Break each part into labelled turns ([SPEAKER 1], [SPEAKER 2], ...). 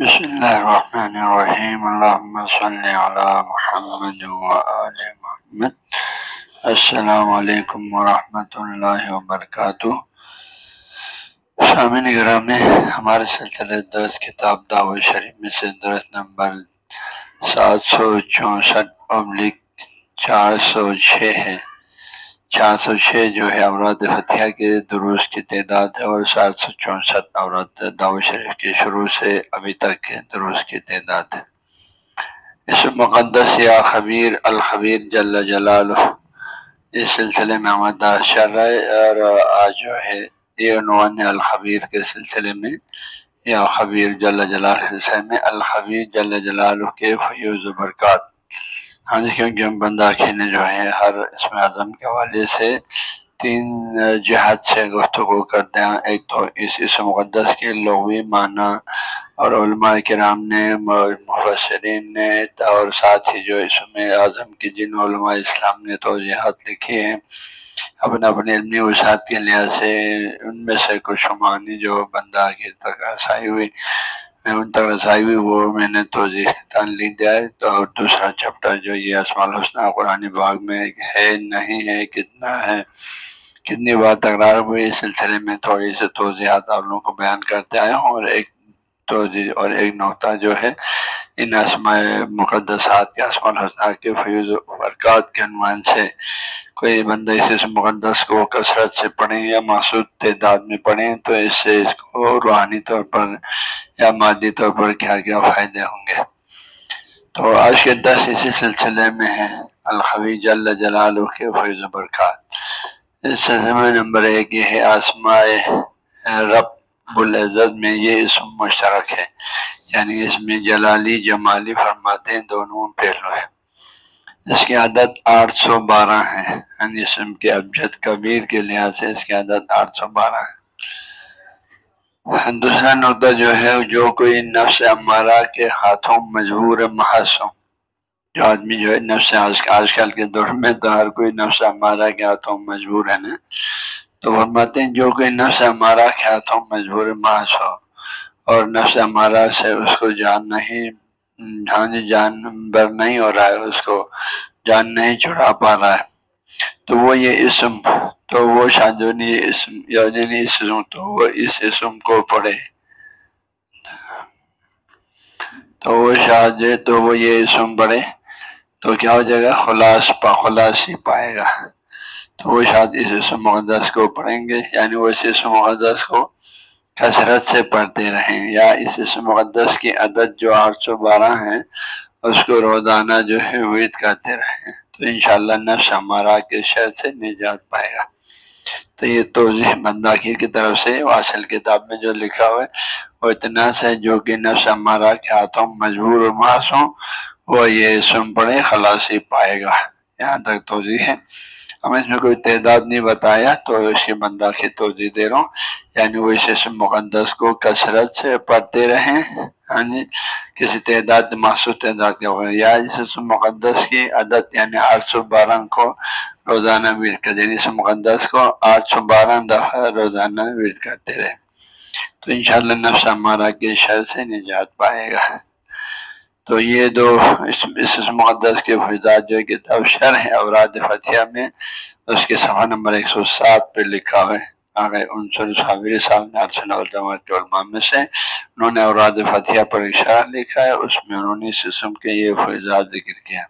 [SPEAKER 1] بسم اللہ الرحمن الرحیم اللہم صلی علی محمد وآل محمد السلام علیکم ورحمۃ اللہ وبرکاتہ سامعین گرامی ہمارے سلسلے درس کتاب دعوت شریف میں سے درس نمبر سات سو چونسٹھ ابلک چار سو چھ ہے چار سو چھ جو ہے اوراد فتح کے دروس کی تعداد ہے اور سات سو چونسٹھ اوراد دعوت شریف کے شروع سے ابھی تک کے دروس کی تعداد ہے۔ اس مقدس یا خبیر الخبیر جل جلال اس سلسلے میں چل رہا ہے اور آج جو ہے یہ عنوان الخبیر کے سلسلے میں۔ یا خبیر جل جلال سلسلے میں الخبیر جل جلال کے فیوز و برکات۔ ہاں جی کیونکہ ہم بندہ کھینے جو ہے ہر اسم اعظم کے حوالے سے تین جہاد سے گفتگو کرتے ہیں۔ ایک تو اس اس مقدس کے لغوی معنی اور علماء کرام نے، مفسرین نے اور ساتھ ہی جو اسم اعظم کی جن علماء اسلام نے توجہات لکھی ہیں، اپنے اپنے علمی وسعت کے لحاظ سے ان میں سے کچھ معنی جو بندہ کی تک آسائی ہوئی۔ میں ان تک رسائی وہ میں نے توضیح لکھ دیا ہے۔ تو اور دوسرا چیپٹر جو یہ اسماع الحسنہ قرآن باغ میں ہے، نہیں ہے، کتنا ہے، کتنی بار تکرار ہوئی، اس سلسلے میں تھوڑی سی توضیحات آپ لوگوں کو بیان کرتے آئے ہوں۔ اور ایک توضیح جی، اور ایک نقطہ جو ہے، ان اسماء مقدسات کے اسماء الحسنہ کے فیوز و برکات کے عنوان سے کوئی بندہ اس مقدس کو کثرت سے پڑھیں یا محسوس تعداد میں پڑھیں تو اس سے اس کو روحانی طور پر یا مادی طور پر کیا کیا فائدے ہوں گے؟ تو آج کے دس اسی سلسلے میں ہے الخوی جل جلال کے فیض و برکات۔ اس سلسلے میں نمبر ایک یہ ہے، آسماء رب العزت میں یہ اسم مشترک ہے۔ یعنی اس میں جلالی، جمالی فرماتے ہیں، دونوں پہلو ہیں۔ اس کی عادت آٹھ سو بارہ ہے۔ یعنی اسم کے ابجد کبیر کے لحاظ سے اس کی عادت آٹھ سو بارہ ہے۔ ہاں، دوسرا نقطہ جو ہے، جو کوئی نفس امارہ کے ہاتھوں مجبور محض جو آدمی جو ہے، نفس آج کل کے دور میں تو ہر کوئی نفس امارہ کے ہاتھوں مجبور ہے نا۔ تو فرماتے ہیں جو کوئی نفس امارہ کے ہاتھوں مجبور محض ہو اور نفس امارہ سے اس کو جان نہیں ہاں جی جان بر نہیں ہو رہا ہے، اس کو جان نہیں چھڑا پا رہا ہے۔ تو وہ یہ اسم، تو وہ شاہجونی اسم یا اسم، تو وہ اس اسم کو پڑھے۔ تو وہ شاہ تو وہ یہ اسم پڑھے۔ تو کیا ہو جائے گا؟ خلاص پا، خلاصی پائے گا۔ وہ شاید اس اسم مقدس کو پڑھیں گے یعنی وہ اس اسم مقدس کو کثرت سے پڑھتے رہیں، یا اس اسم مقدس کی عدد جو آٹھ سو بارہ ہیں، اس کو روزانہ جو ہے وید کرتے رہیں۔ تو انشاءاللہ نفس ہمارا کے شہر سے نجات پائے گا۔ تو یہ توضیح بنداخیر کی طرف سے واصل کتاب میں جو لکھا ہوا ہے، وہ اتنا سے جو کہ نفس ہمارا کے ہاتھوں مجبور و ہوں وہ یہ سن پڑے خلاصی پائے گا۔ یہاں تک توضیح ہے۔ ہم اس میں کوئی تعداد نہیں بتایا، تو اس کی بندہ کی توضیع دے رہا ہوں۔ یعنی وہ اس مقدس کو کثرت سے پڑھتے رہیں ہاں جی کسی تعداد، محسوس تعداد کے بغیر، یا اس مقدس کی عدد یعنی آٹھ سو بارہ کو روزانہ ورد کر یعنی اس مقدس کو آٹھ سو بارہ دفعہ روزانہ ورد کرتے رہے تو انشاءاللہ نفس ہمارا کے شر سے نجات پائے گا۔ تو یہ دو اس, اس مقدس کے فضاد جو کتاب شر ہے اوراد فتح میں اس کے صفحہ نمبر ایک سو سات پہ لکھا ہوئے آگے عنصر صابری صاحب نے ارسن علماء میں سے انہوں نے اوراد فتح پر ایک شرح لکھا ہے اس میں انہوں نے اس قسم کے یہ فضاد ذکر کیا۔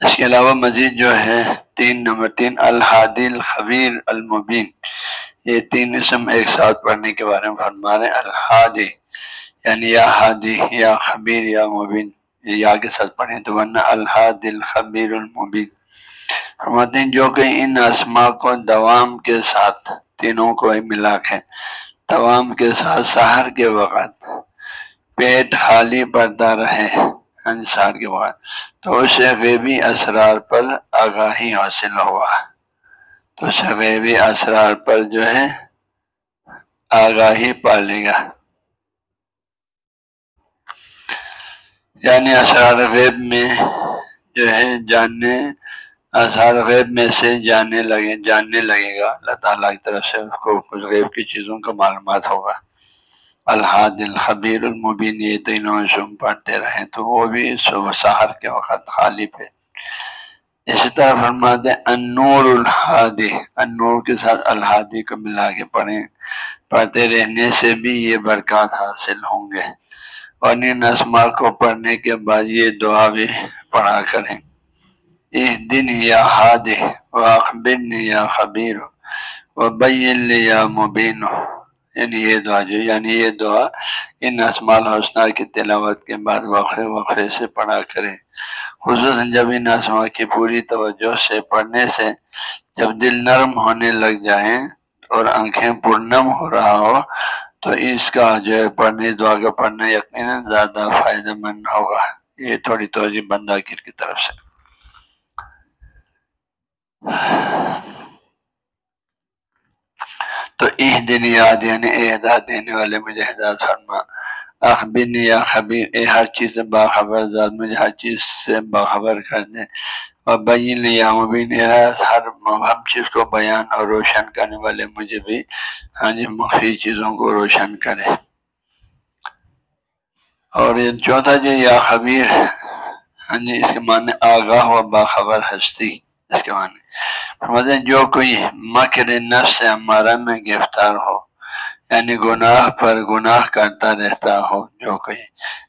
[SPEAKER 1] اس کے علاوہ مزید جو ہے تین نمبر تین الحادی الخبیر المبین۔ یہ تین اسم ایک ساتھ پڑھنے کے بارے میں فرما رہے الحادی یعنی یا ہادی یا خبیر، یا مبین، یہ یا کے ساتھ پڑھیں تو ورنہ الحاد الخبیر المبین۔ فرماتے ہیں، جو کہ ان اسما کو دوام کے ساتھ تینوں کو ملا کے، دوام کے ساتھ سہر کے وقت پیٹ خالی پڑتا رہے یعنی انصار کے بعد تو اسے غیبی اسرار پر آگاہی حاصل ہوا۔ تو اسے غیبی اسرار پر جو ہے، آگاہی پالے گا۔ یعنی اسرار غیب میں جو ہے، جاننے اظہار غیب میں سے جاننے لگے جاننے لگے گا۔ اللہ تعالیٰ کی طرف سے اس کو کچھ غیب کی چیزوں کا معلومات ہوگا۔ الحاد الخبیر المبین، یہ تینوں شم پڑھتے رہیں تو وہ بھی صبح سہار کے وقت غالب ہے اسی طرح فرماتے انور الحادی انور کے ساتھ الحادی کو ملا کے پڑھیں۔ پڑھتے رہنے سے بھی یہ برکات حاصل ہوں گے۔ اور ان اسما کو پڑھنے کے بعد یہ دعا بھی پڑھا کریں۔ دن یا حاد واخبن یا خبیر و بین یا مبین۔ یعنی یہ دعا جو یعنی یہ دعا ان اسمال حسنہ کی تلاوت کے بعد وقفے وقفے سے پڑھا کریں۔ خصوصاً جب ان اسما کی پوری توجہ سے پڑھنے سے جب دل نرم ہونے لگ جائیں اور آنکھیں پرنم ہو رہا ہو، تو اس کا جو ہے پڑھنے، دعا کا پڑھنا یقیناً زیادہ فائدہ مند ہوگا۔ یہ تھوڑی توجہ بندہ کر کی طرف سے۔ تو ایک دن یاد یعنی احداد دینے والے مجھے احداد فرما۔ اخبین یا خبیر اے ہر چیز سے باخبر ذات مجھے ہر چیز سے باخبر کر دے اور بین یا مبین ہر ہم چیز کو بیان اور روشن کرنے والے مجھے بھی ہاں جی مخفی چیزوں کو روشن کرے۔ اور یہ چوتھا جو یا خبیر ہاں جی اس کے معنی آگاہ و باخبر ہستی۔ اس کے معنی۔ جو کوئی مکر نفس ہمارا میں گرفتار ہو یعنی گناہ پر گناہ کرتا رہتا ہو، جو کوئی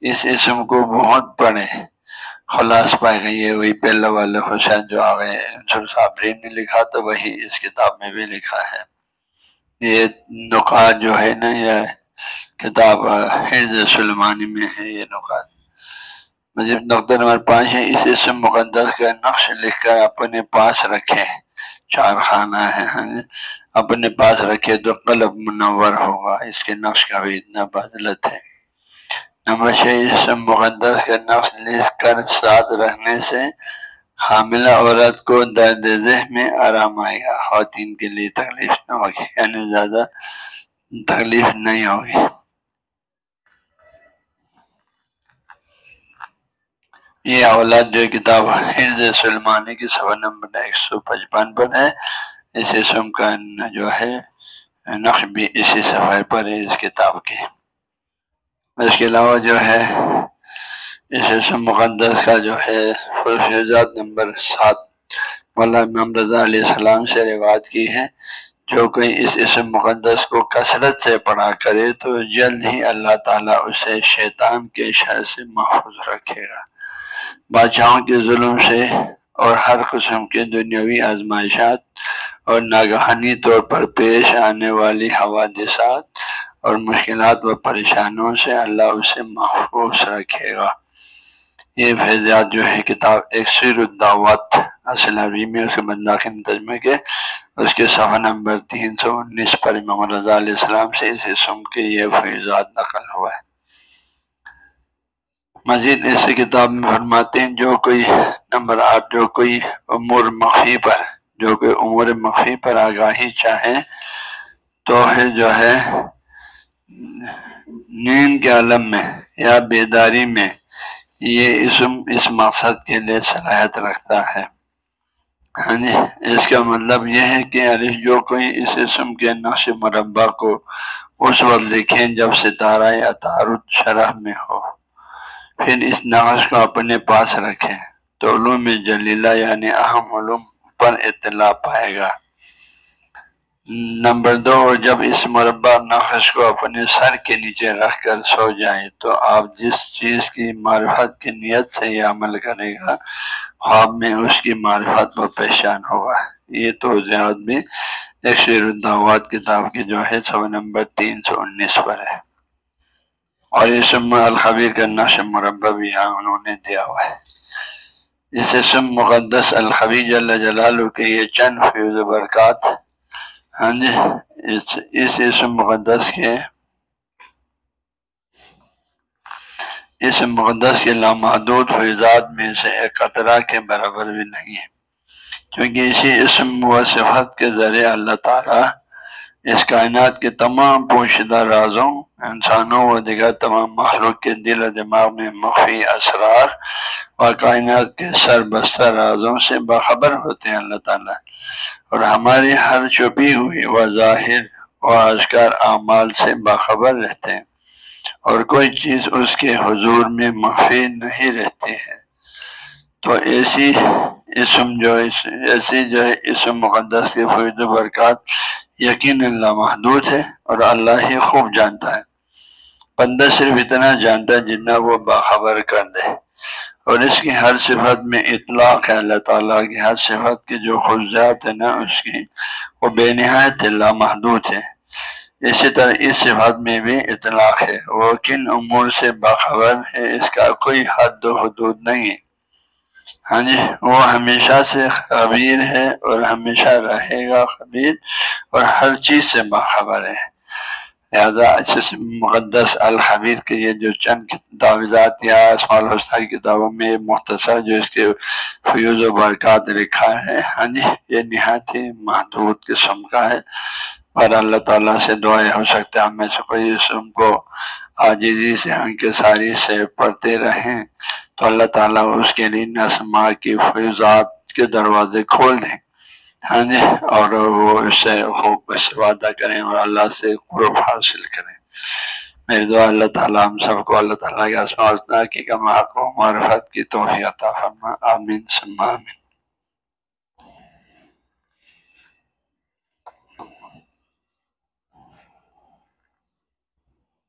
[SPEAKER 1] اس اسم کو بہت پڑھے۔ خلاص پائے گئی ہے وہی پہلے والے حسین جو آ گئے صابرین نے لکھا، تو وہی اس کتاب میں بھی لکھا ہے۔ یہ نکات جو ہے نا، یہ کتاب حرض سلمانی میں ہے، یہ نکات مجھے نقطہ نمبر پانچ ہے، اس اسم مقدس کا نقش لکھ کر اپنے پاس رکھے چار خانہ ہے اپنے پاس رکھے تو قلب منور ہوگا۔ اس کے نقش کا بھی اتنا بدلت ہے۔ نمبر چھ اسم مقدس کا نقش لکھ کر ساتھ رکھنے سے حاملہ عورت کو درد ذہن میں آرام آئے گا۔ خواتین کے لیے تکلیف نہ ہوگی یعنی زیادہ تکلیف نہیں ہوگی۔ یہ اولاد جو کتاب حرض سلمانی کی صفحہ نمبر ایک سو پچپن پر ہے اس اسم کا جو ہے، نقش بھی اسی صفحے پر ہے، اس کتاب کے۔ اس کے علاوہ جو ہے اس اسم مقدس کا جو ہے فرشت نمبر سات مولا امام رضا علیہ السلام سے روایت کی ہے۔ جو کوئی اس اسم مقدس کو کثرت سے پڑھا کرے، تو جلد ہی اللہ تعالیٰ اسے شیطان کے شر سے محفوظ رکھے گا۔ بادشاہوں کے ظلم سے اور ہر قسم کے دنیاوی آزمائشات اور ناگہانی طور پر پیش آنے والی حوادثات اور مشکلات و پریشانوں سے اللہ اسے محفوظ رکھے گا۔ یہ فیضیات جو ہے کتاب ایک سیر الدعوت اصل عربی میں، اس کے بنداخن تجمے کے، اس کے صفحہ نمبر تین سو انیس پر امام رضا علیہ السلام سے اس اسم کے یہ فیضات نقل ہوا ہے مزید ایسے کتاب میں فرماتے ہیں، جو کوئی نمبر آٹھ، جو کوئی امور مخفی پر جو کوئی امور مخفی پر آگاہی چاہے تو پھر جو ہے نیند کے عالم میں یا بیداری میں یہ اسم اس مقصد کے لیے صلاحیت رکھتا ہے۔ ہاں جی اس کا مطلب یہ ہے کہ جو کوئی اس اسم کے نقش مربع کو اس وقت لکھیں جب ستارہ یا تعارف شرح میں ہو۔ پھر اس نقش کو اپنے پاس رکھیں۔ تو علوم جلیلہ یعنی اہم علوم پر اطلاع پائے گا۔ نمبر دو، جب اس مربع نقش کو اپنے سر کے نیچے رکھ کر سو جائیں تو آپ جس چیز کی معرفت کی نیت سے یہ عمل کرے گا، خواب میں اس کی معرفت پر پہچان ہوگا۔ یہ تو زیاد بھی ایک شیر الدعوات کتاب کی جو ہے، سو نمبر تین سو انیس پر ہے۔ اور یہ سم الخبیر کا نقش مربع بھی یہاں انہوں نے دیا ہوا ہے۔ اس سم مقدس الخبی جل جلال کے یہ چند فیض برکات ہاں جی اس اسم مقدس کے اس مقدس کے لامحدود فیضات میں سے ایک قطرہ کے برابر بھی نہیں ہے کیونکہ اسی اسم و صفت کے ذریعے اللہ تعالیٰ اس کائنات کے تمام پوشیدہ رازوں، انسانوں و دیگر تمام مخلوق کے دل و دماغ میں مخفی اسرار اور کائنات کے سر بستہ رازوں سے باخبر ہوتے ہیں اللہ تعالیٰ۔ اور ہماری ہر چھپی ہوئی و ظاہر و اشکار اعمال سے باخبر رہتے ہیں۔ اور کوئی چیز اس کے حضور میں مخفی نہیں رہتی ہے۔ تو ایسی اسم جو ایسی جو ہے اسم مقدس کے فوج و برکات یقین اللہ محدود ہے اور اللہ ہی خوب جانتا ہے۔ بندہ صرف اتنا جانتا ہے جتنا وہ باخبر کر دے اور اس کی ہر صفت میں اطلاق ہے، اللہ تعالیٰ کی ہر صفت کی جو خصوصیات ہے نا، اس کی وہ بے نہایت اللہ محدود ہے۔ اسی طرح اس صفت میں بھی اطلاق ہے۔ وہ کن امور سے باخبر ہے، اس کا کوئی حد و حدود نہیں ہے۔ ہاں جی وہ ہمیشہ سے خبیر ہے اور ہمیشہ رہے گا خبیر اور ہر چیز سے باخبر ہے۔ لہٰذا مقدس الحبیر کے یہ جو چند دعوزات یا اسمال الحسنہ کی کتابوں میں مختصر جو اس کے فیوز و برکات لکھا ہے ہاں جی یہ نہایت ہی محدود قسم کا ہے۔ اور اللہ تعالیٰ سے دعائیں ہو سکتے ہیں۔ ہم میں سے کوئی اسم کو آجزی سے، ہم کے ساری سے پڑھتے رہیں۔ تو اللہ تعالیٰ اس کے لیے نسما کی فیضات کے دروازے کھول دیں۔ ہاں جی؟ اور وہ اس سے خوب وعدہ کریں اور اللہ سے قرب حاصل کریں۔ میرے دعا اللہ تعالیٰ ہم سب کو اللہ تعالیٰ کے اسماء کی کما کو معرفت کی توفیع عطا فرما آمین سما آمین۔